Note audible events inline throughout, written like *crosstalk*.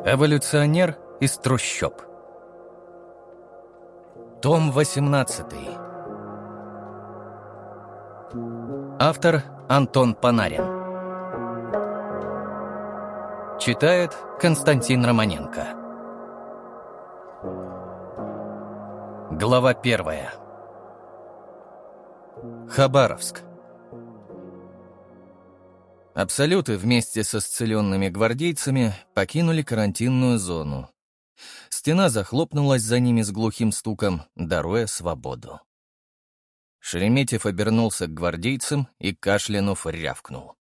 Эволюционер из трущоб. Том 18. Автор Антон Панарин. Читает Константин Романенко. Глава первая. Хабаровск. Абсолюты вместе со исцеленными гвардейцами покинули карантинную зону. Стена захлопнулась за ними с глухим стуком, даруя свободу. Шереметьев обернулся к гвардейцам и, кашлянув, рявкнул.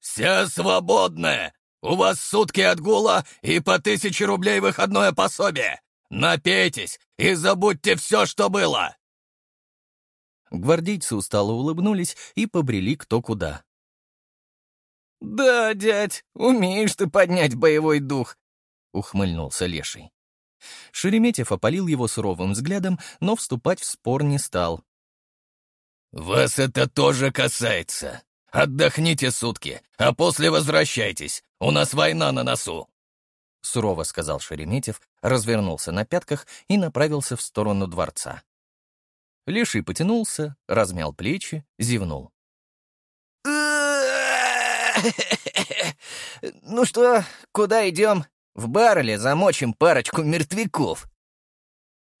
«Все свободны! У вас сутки отгула и по тысяче рублей выходное пособие! Напейтесь и забудьте все, что было!» Гвардейцы устало улыбнулись и побрели кто куда. «Да, дядь, умеешь ты поднять боевой дух», — ухмыльнулся Леший. Шереметьев опалил его суровым взглядом, но вступать в спор не стал. «Вас это тоже касается. Отдохните сутки, а после возвращайтесь. У нас война на носу», — сурово сказал Шереметьев, развернулся на пятках и направился в сторону дворца. Леший потянулся, размял плечи, зевнул. «Ну что, куда идем? В бар или замочим парочку мертвяков?»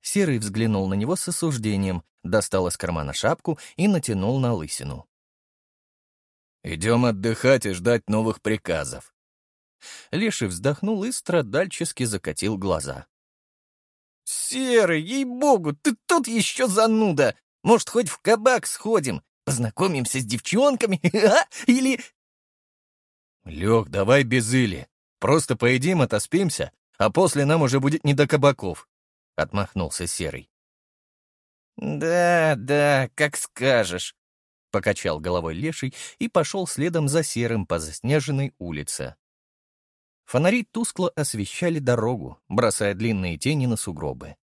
Серый взглянул на него с осуждением, достал из кармана шапку и натянул на лысину. «Идем отдыхать и ждать новых приказов». Леший вздохнул и страдальчески закатил глаза. «Серый, ей-богу, ты тут еще зануда! Может, хоть в кабак сходим, познакомимся с девчонками, *laughs* а? Или «Лех, давай без или. Просто поедим, отоспимся, а после нам уже будет не до кабаков», — отмахнулся Серый. «Да, да, как скажешь», — покачал головой Леший и пошел следом за Серым по заснеженной улице. Фонари тускло освещали дорогу, бросая длинные тени на сугробы.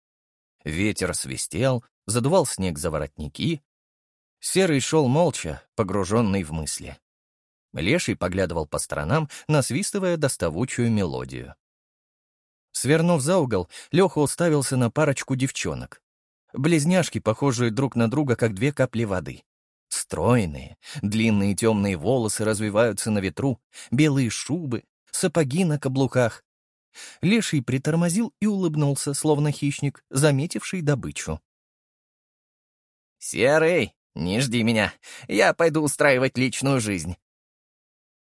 Ветер свистел, задувал снег за воротники. Серый шел молча, погруженный в мысли. Леший поглядывал по сторонам, насвистывая доставучую мелодию. Свернув за угол, Леха уставился на парочку девчонок. Близняшки, похожие друг на друга, как две капли воды. Стройные, длинные темные волосы развиваются на ветру, белые шубы, сапоги на каблуках. Леший притормозил и улыбнулся, словно хищник, заметивший добычу. «Серый, не жди меня. Я пойду устраивать личную жизнь.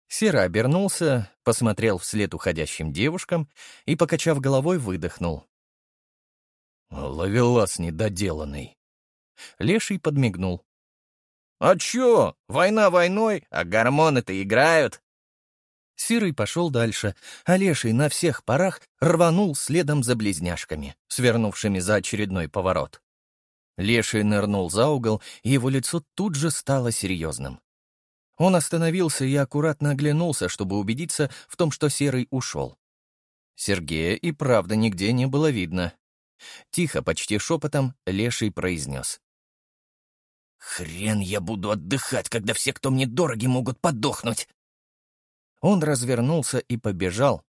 Сера обернулся, посмотрел вслед уходящим девушкам и, покачав головой, выдохнул. «Ловелас недоделанный». Леший подмигнул. «А чё? Война войной, а гормоны-то играют». Сирый пошел дальше, а Леший на всех парах рванул следом за близняшками, свернувшими за очередной поворот. Леший нырнул за угол, и его лицо тут же стало серьезным. Он остановился и аккуратно оглянулся, чтобы убедиться в том, что Серый ушел. Сергея и правда нигде не было видно. Тихо, почти шепотом, Леший произнес. «Хрен я буду отдыхать, когда все, кто мне дороги, могут подохнуть!» Он развернулся и побежал,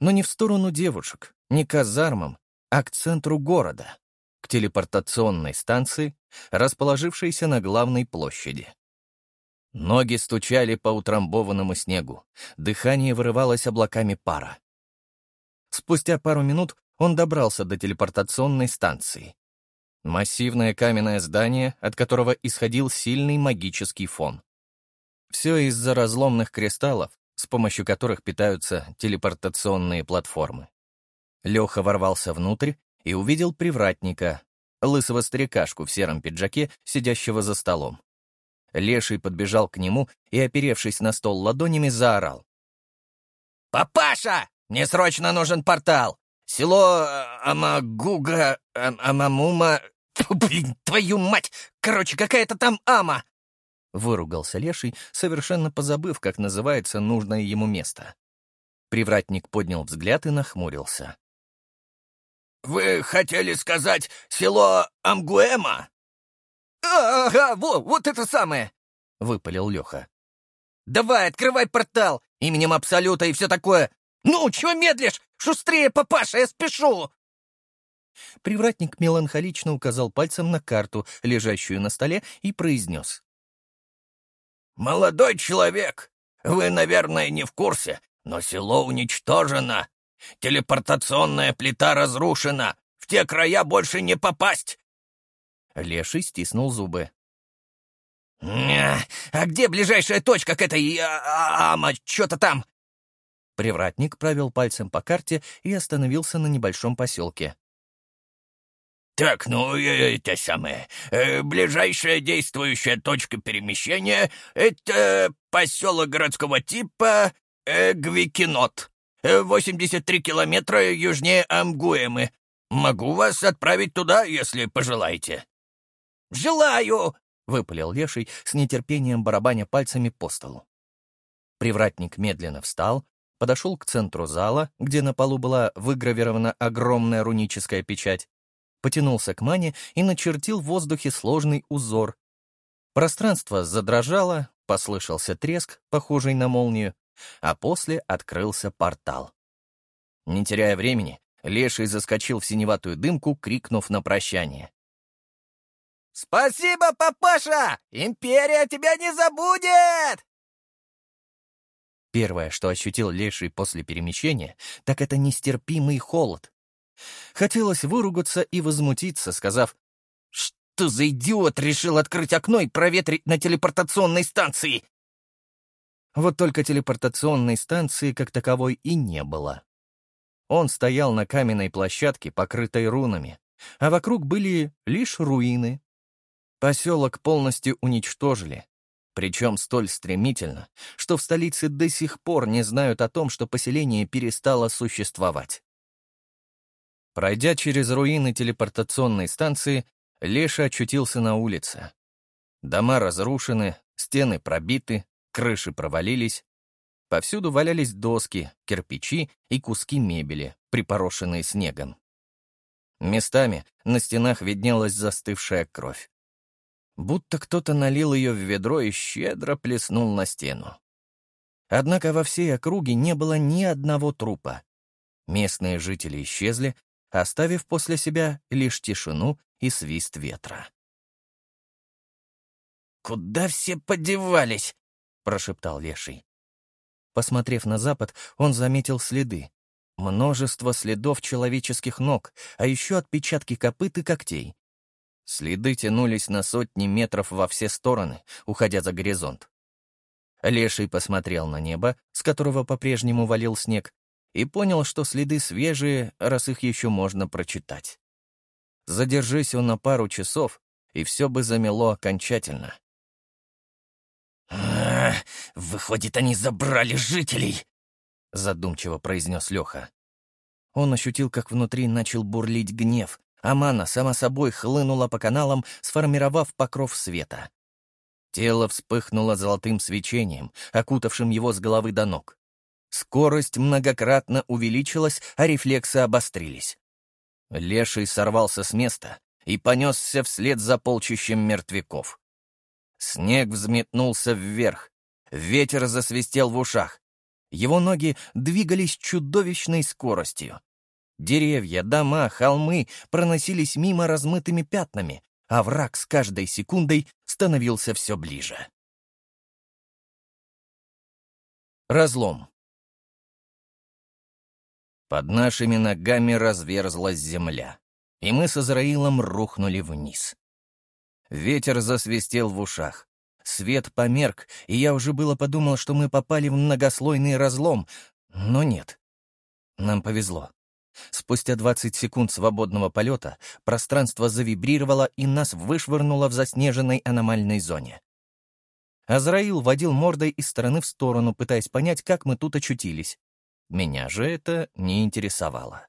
но не в сторону девушек, не к казармам, а к центру города, к телепортационной станции, расположившейся на главной площади. Ноги стучали по утрамбованному снегу, дыхание вырывалось облаками пара. Спустя пару минут он добрался до телепортационной станции. Массивное каменное здание, от которого исходил сильный магический фон. Все из-за разломных кристаллов, с помощью которых питаются телепортационные платформы. Леха ворвался внутрь и увидел привратника, лысого старикашку в сером пиджаке, сидящего за столом. Леший подбежал к нему и, оперевшись на стол ладонями, заорал. «Папаша! Мне срочно нужен портал! Село э, Амагуга... Ам Амамума... Блин, твою мать! Короче, какая-то там Ама!» Выругался Леший, совершенно позабыв, как называется нужное ему место. Привратник поднял взгляд и нахмурился. «Вы хотели сказать село Амгуэма?» «Ага, во, вот это самое!» — выпалил Леха. «Давай, открывай портал! Именем Абсолюта и все такое! «Ну, чего медлишь? Шустрее, папаша, я спешу!» Привратник меланхолично указал пальцем на карту, лежащую на столе, и произнес. «Молодой человек, вы, наверное, не в курсе, но село уничтожено. Телепортационная плита разрушена. В те края больше не попасть!» Леший стиснул зубы. «А где ближайшая точка к этой... А, а, ама, что-то там?» Привратник провел пальцем по карте и остановился на небольшом поселке. «Так, ну, э, это самое. Э, ближайшая действующая точка перемещения — это поселок городского типа Гвикинот, 83 километра южнее Амгуэмы. Могу вас отправить туда, если пожелаете». «Желаю!» — выпалил Леший с нетерпением барабаня пальцами по столу. Привратник медленно встал, подошел к центру зала, где на полу была выгравирована огромная руническая печать, потянулся к мане и начертил в воздухе сложный узор. Пространство задрожало, послышался треск, похожий на молнию, а после открылся портал. Не теряя времени, Леший заскочил в синеватую дымку, крикнув на прощание. «Спасибо, папаша! Империя тебя не забудет!» Первое, что ощутил Леший после перемещения, так это нестерпимый холод. Хотелось выругаться и возмутиться, сказав, «Что за идиот решил открыть окно и проветрить на телепортационной станции?» Вот только телепортационной станции как таковой и не было. Он стоял на каменной площадке, покрытой рунами, а вокруг были лишь руины. Поселок полностью уничтожили, причем столь стремительно, что в столице до сих пор не знают о том, что поселение перестало существовать. Пройдя через руины телепортационной станции, Леша очутился на улице. Дома разрушены, стены пробиты, крыши провалились. Повсюду валялись доски, кирпичи и куски мебели, припорошенные снегом. Местами на стенах виднелась застывшая кровь будто кто-то налил ее в ведро и щедро плеснул на стену. Однако во всей округе не было ни одного трупа. Местные жители исчезли, оставив после себя лишь тишину и свист ветра. «Куда все подевались?» — прошептал Леший. Посмотрев на запад, он заметил следы. Множество следов человеческих ног, а еще отпечатки копыт и когтей. Следы тянулись на сотни метров во все стороны, уходя за горизонт. Леший посмотрел на небо, с которого по-прежнему валил снег, и понял, что следы свежие, раз их еще можно прочитать. Задержись он на пару часов, и все бы замело окончательно. «А, выходит, они забрали жителей!» — задумчиво произнес Леха. Он ощутил, как внутри начал бурлить гнев, а мана сама собой хлынула по каналам, сформировав покров света. Тело вспыхнуло золотым свечением, окутавшим его с головы до ног. Скорость многократно увеличилась, а рефлексы обострились. Леший сорвался с места и понесся вслед за полчищем мертвяков. Снег взметнулся вверх, ветер засвистел в ушах. Его ноги двигались чудовищной скоростью. Деревья, дома, холмы проносились мимо размытыми пятнами, а враг с каждой секундой становился все ближе. Разлом. Под нашими ногами разверзлась земля, и мы с Азраилом рухнули вниз. Ветер засвистел в ушах. Свет померк, и я уже было подумал, что мы попали в многослойный разлом, но нет. Нам повезло. Спустя 20 секунд свободного полета пространство завибрировало и нас вышвырнуло в заснеженной аномальной зоне. Азраил водил мордой из стороны в сторону, пытаясь понять, как мы тут очутились. Меня же это не интересовало.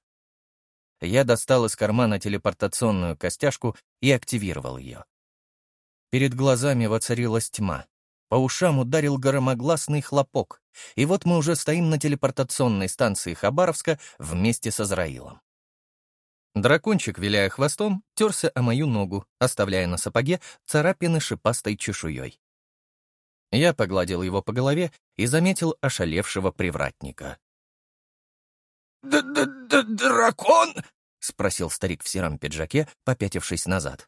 Я достал из кармана телепортационную костяшку и активировал ее. Перед глазами воцарилась тьма. По ушам ударил громогласный хлопок, и вот мы уже стоим на телепортационной станции Хабаровска вместе с Азраилом. Дракончик, виляя хвостом, терся о мою ногу, оставляя на сапоге царапины шипастой чешуей. Я погладил его по голове и заметил ошалевшего привратника. д д д дракон?» — спросил старик в сером пиджаке, попятившись назад.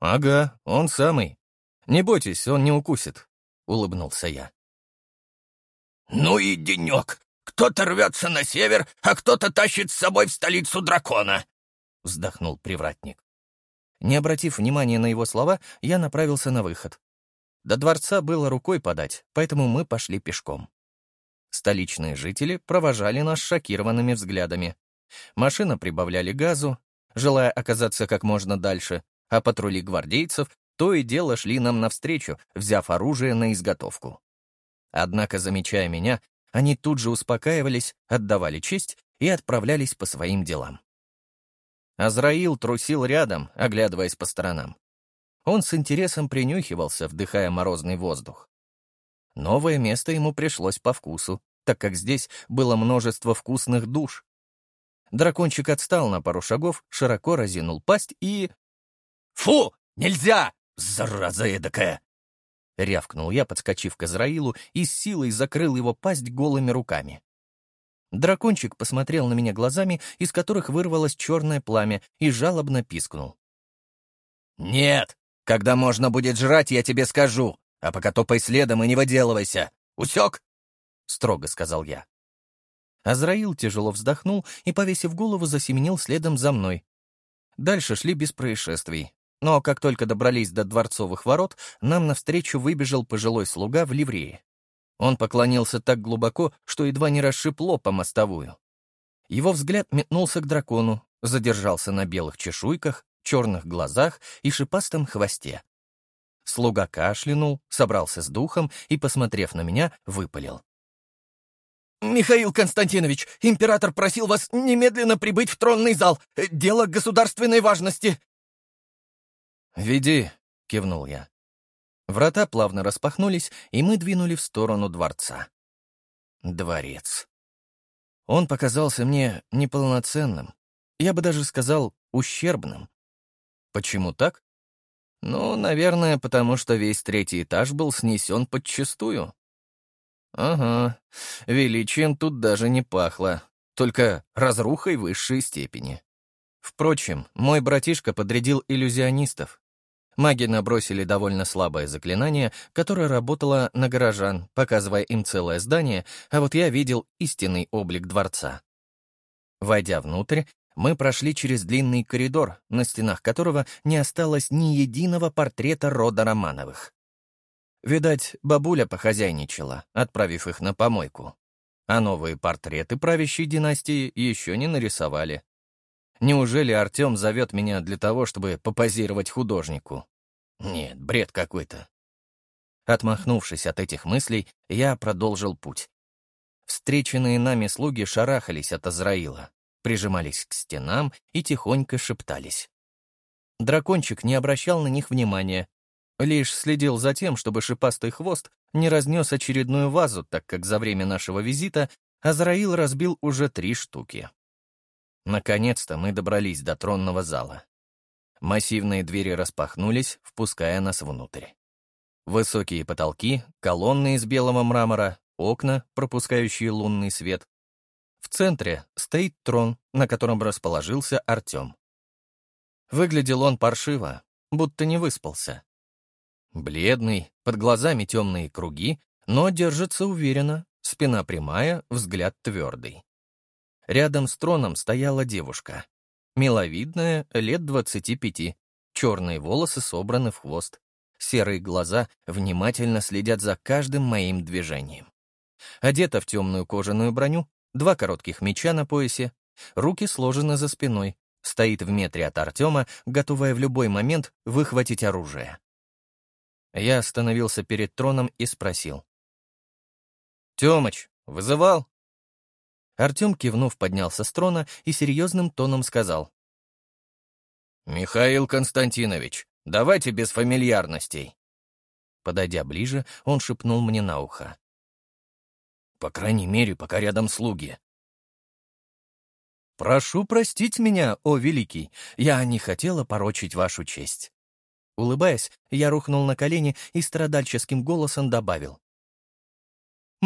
«Ага, он самый. Не бойтесь, он не укусит», — улыбнулся я. «Ну и денек! Кто-то рвется на север, а кто-то тащит с собой в столицу дракона!» — вздохнул привратник. Не обратив внимания на его слова, я направился на выход. До дворца было рукой подать, поэтому мы пошли пешком. Столичные жители провожали нас шокированными взглядами. Машина прибавляли газу, желая оказаться как можно дальше, а патрули гвардейцев то и дело шли нам навстречу, взяв оружие на изготовку. Однако, замечая меня, они тут же успокаивались, отдавали честь и отправлялись по своим делам. Азраил трусил рядом, оглядываясь по сторонам. Он с интересом принюхивался, вдыхая морозный воздух. Новое место ему пришлось по вкусу, так как здесь было множество вкусных душ. Дракончик отстал на пару шагов, широко разинул пасть и... «Фу! Нельзя! Зараза эдакая!» Рявкнул я, подскочив к Израилу, и с силой закрыл его пасть голыми руками. Дракончик посмотрел на меня глазами, из которых вырвалось черное пламя, и жалобно пискнул. «Нет! Когда можно будет жрать, я тебе скажу, а пока топай следом и не выделывайся. Усек?» — строго сказал я. Азраил тяжело вздохнул и, повесив голову, засеменил следом за мной. Дальше шли без происшествий. Но как только добрались до дворцовых ворот, нам навстречу выбежал пожилой слуга в ливрее. Он поклонился так глубоко, что едва не расшиб по мостовую. Его взгляд метнулся к дракону, задержался на белых чешуйках, черных глазах и шипастом хвосте. Слуга кашлянул, собрался с духом и, посмотрев на меня, выпалил. «Михаил Константинович, император просил вас немедленно прибыть в тронный зал. Дело государственной важности». «Веди», — кивнул я. Врата плавно распахнулись, и мы двинули в сторону дворца. Дворец. Он показался мне неполноценным. Я бы даже сказал, ущербным. Почему так? Ну, наверное, потому что весь третий этаж был снесен подчистую. Ага, величием тут даже не пахло, только разрухой высшей степени. Впрочем, мой братишка подрядил иллюзионистов, Маги набросили довольно слабое заклинание, которое работало на горожан, показывая им целое здание, а вот я видел истинный облик дворца. Войдя внутрь, мы прошли через длинный коридор, на стенах которого не осталось ни единого портрета рода Романовых. Видать, бабуля похозяйничала, отправив их на помойку. А новые портреты правящей династии еще не нарисовали. Неужели Артем зовет меня для того, чтобы попозировать художнику? Нет, бред какой-то. Отмахнувшись от этих мыслей, я продолжил путь. Встреченные нами слуги шарахались от Азраила, прижимались к стенам и тихонько шептались. Дракончик не обращал на них внимания, лишь следил за тем, чтобы шипастый хвост не разнес очередную вазу, так как за время нашего визита Азраил разбил уже три штуки. Наконец-то мы добрались до тронного зала. Массивные двери распахнулись, впуская нас внутрь. Высокие потолки, колонны из белого мрамора, окна, пропускающие лунный свет. В центре стоит трон, на котором расположился Артем. Выглядел он паршиво, будто не выспался. Бледный, под глазами темные круги, но держится уверенно, спина прямая, взгляд твердый. Рядом с троном стояла девушка. Миловидная, лет двадцати пяти. Черные волосы собраны в хвост. Серые глаза внимательно следят за каждым моим движением. Одета в темную кожаную броню, два коротких меча на поясе, руки сложены за спиной, стоит в метре от Артема, готовая в любой момент выхватить оружие. Я остановился перед троном и спросил. «Тёмыч, вызывал?» Артем, кивнув, поднялся с трона и серьезным тоном сказал. «Михаил Константинович, давайте без фамильярностей». Подойдя ближе, он шепнул мне на ухо. «По крайней мере, пока рядом слуги». «Прошу простить меня, о великий, я не хотела порочить вашу честь». Улыбаясь, я рухнул на колени и страдальческим голосом добавил.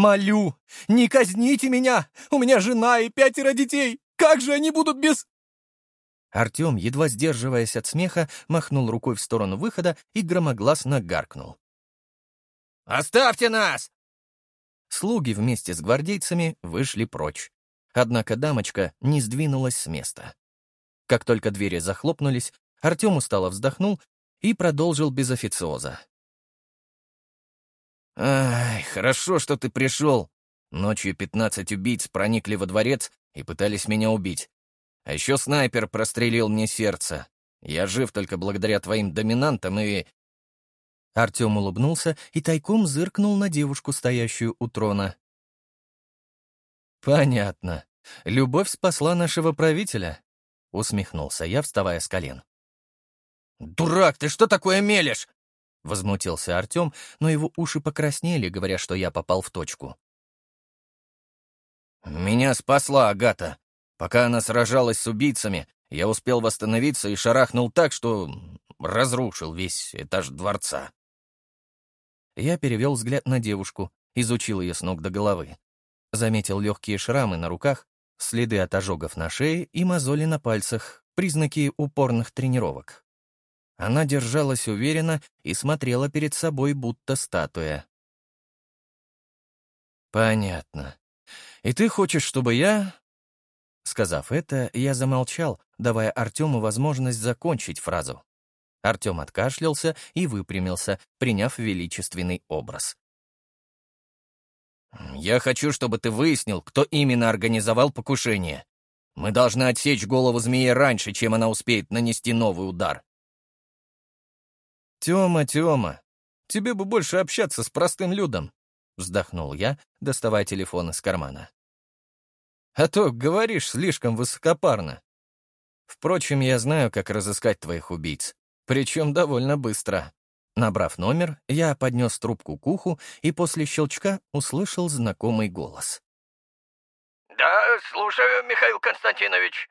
Молю, не казните меня! У меня жена и пятеро детей! Как же они будут без...» Артем, едва сдерживаясь от смеха, махнул рукой в сторону выхода и громогласно гаркнул. «Оставьте нас!» Слуги вместе с гвардейцами вышли прочь. Однако дамочка не сдвинулась с места. Как только двери захлопнулись, Артем устало вздохнул и продолжил без официоза. «Ай, хорошо, что ты пришел. Ночью пятнадцать убийц проникли во дворец и пытались меня убить. А еще снайпер прострелил мне сердце. Я жив только благодаря твоим доминантам и...» Артем улыбнулся и тайком зыркнул на девушку, стоящую у трона. «Понятно. Любовь спасла нашего правителя», — усмехнулся я, вставая с колен. «Дурак, ты что такое мелешь?» — возмутился Артем, но его уши покраснели, говоря, что я попал в точку. «Меня спасла Агата. Пока она сражалась с убийцами, я успел восстановиться и шарахнул так, что разрушил весь этаж дворца». Я перевел взгляд на девушку, изучил ее с ног до головы. Заметил легкие шрамы на руках, следы от ожогов на шее и мозоли на пальцах, признаки упорных тренировок. Она держалась уверенно и смотрела перед собой, будто статуя. «Понятно. И ты хочешь, чтобы я...» Сказав это, я замолчал, давая Артему возможность закончить фразу. Артем откашлялся и выпрямился, приняв величественный образ. «Я хочу, чтобы ты выяснил, кто именно организовал покушение. Мы должны отсечь голову змеи раньше, чем она успеет нанести новый удар. «Тёма, Тёма, тебе бы больше общаться с простым людом», — вздохнул я, доставая телефон из кармана. «А то говоришь слишком высокопарно. Впрочем, я знаю, как разыскать твоих убийц, причем довольно быстро». Набрав номер, я поднес трубку к уху и после щелчка услышал знакомый голос. «Да, слушаю, Михаил Константинович»,